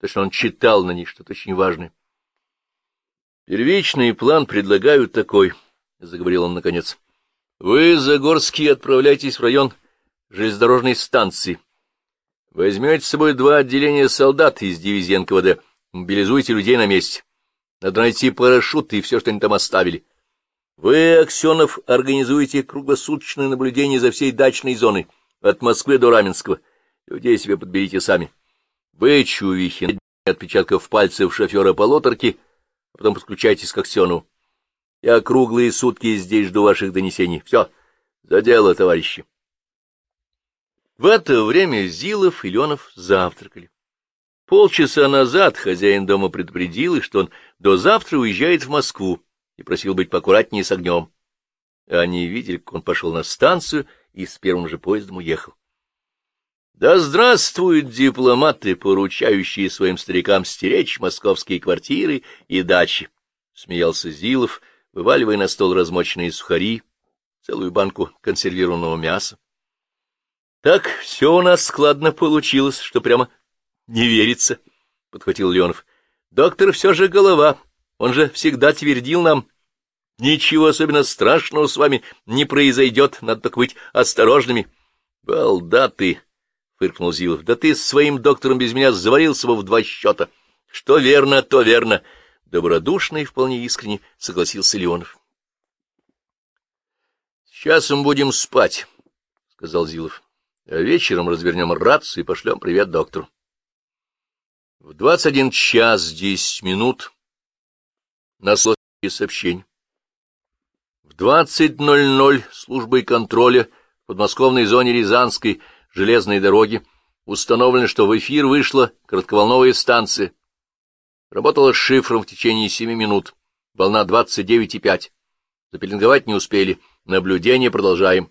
Точно он читал на них что-то очень важное. Первичный план предлагаю такой, — заговорил он наконец. Вы, Загорские, отправляйтесь в район железнодорожной станции. Возьмете с собой два отделения солдат из дивизии НКВД. Мобилизуйте людей на месте. Надо найти парашюты и все, что они там оставили. Вы, Аксенов, организуете круглосуточное наблюдение за всей дачной зоной, от Москвы до Раменского. Людей себе подберите сами. Вы, Чувихин, отпечатков пальцев шофера полуторки, а потом подключайтесь к Аксенову. Я круглые сутки здесь жду ваших донесений. Все, за дело, товарищи. В это время Зилов и Ленов завтракали. Полчаса назад хозяин дома предупредил их, что он до завтра уезжает в Москву и просил быть поаккуратнее с огнем. Они видели, как он пошел на станцию и с первым же поездом уехал. Да здравствуют дипломаты, поручающие своим старикам стеречь московские квартиры и дачи! — смеялся Зилов, вываливая на стол размоченные сухари, целую банку консервированного мяса. Так все у нас складно получилось, что прямо не верится, — подхватил Леонов. Доктор все же голова, он же всегда твердил нам, ничего особенно страшного с вами не произойдет, надо так быть осторожными. — Балда ты! — фыркнул Зилов. — Да ты с своим доктором без меня заварился бы в два счета. Что верно, то верно. Добродушно и вполне искренне согласился Леонов. — Сейчас мы будем спать, — сказал Зилов. А вечером развернем рацию и пошлем привет доктору. В двадцать один час десять минут на слоте сообщений. В двадцать ноль ноль службой контроля в подмосковной зоне Рязанской железной дороги установлено, что в эфир вышла коротковолновая станция. Работала с шифром в течение семи минут. Волна двадцать девять и пять. Запеленговать не успели. Наблюдение продолжаем.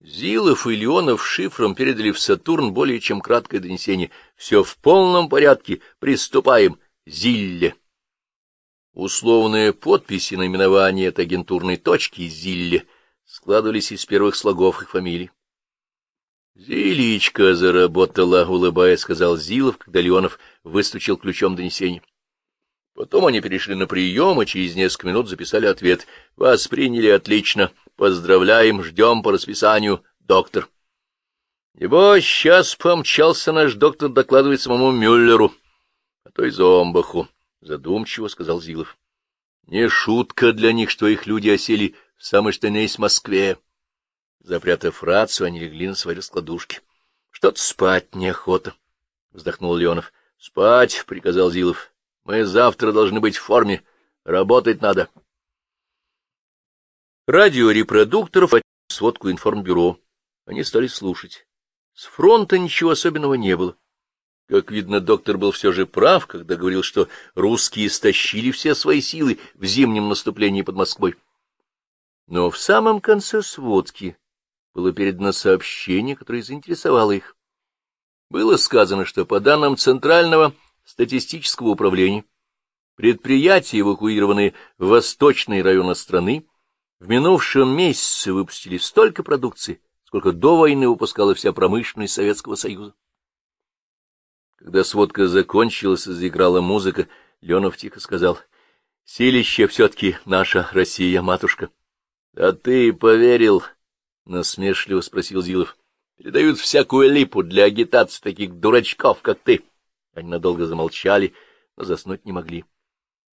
Зилов и Леонов шифром передали в Сатурн более чем краткое донесение. Все в полном порядке. Приступаем. Зилле. Условные подписи наименования этой агентурной точки Зилле складывались из первых слогов их фамилий. «Зиличка заработала», — улыбаясь, сказал Зилов, когда Леонов выстучил ключом донесение. Потом они перешли на прием, и через несколько минут записали ответ. «Вас приняли отлично. Поздравляем, ждем по расписанию, доктор». Его сейчас помчался наш доктор докладывать самому Мюллеру, а то и Зомбаху, — задумчиво сказал Зилов. Не шутка для них, что их люди осели в самой что есть Москве. Запрятав рацию, они легли на свои раскладушки. — Что-то спать неохота, — вздохнул Леонов. — Спать, — приказал Зилов. Мы завтра должны быть в форме. Работать надо. Радиорепродукторов сводку информбюро. Они стали слушать. С фронта ничего особенного не было. Как видно, доктор был все же прав, когда говорил, что русские истощили все свои силы в зимнем наступлении под Москвой. Но в самом конце сводки было передано сообщение, которое заинтересовало их. Было сказано, что по данным Центрального статистического управления, предприятия, эвакуированные в восточные районы страны, в минувшем месяце выпустили столько продукции, сколько до войны выпускала вся промышленность Советского Союза. Когда сводка закончилась и заиграла музыка, Ленов тихо сказал, — Силище все-таки наша Россия, матушка. — А ты поверил? — насмешливо спросил Зилов. — Передают всякую липу для агитации таких дурачков, как ты. Они надолго замолчали, но заснуть не могли.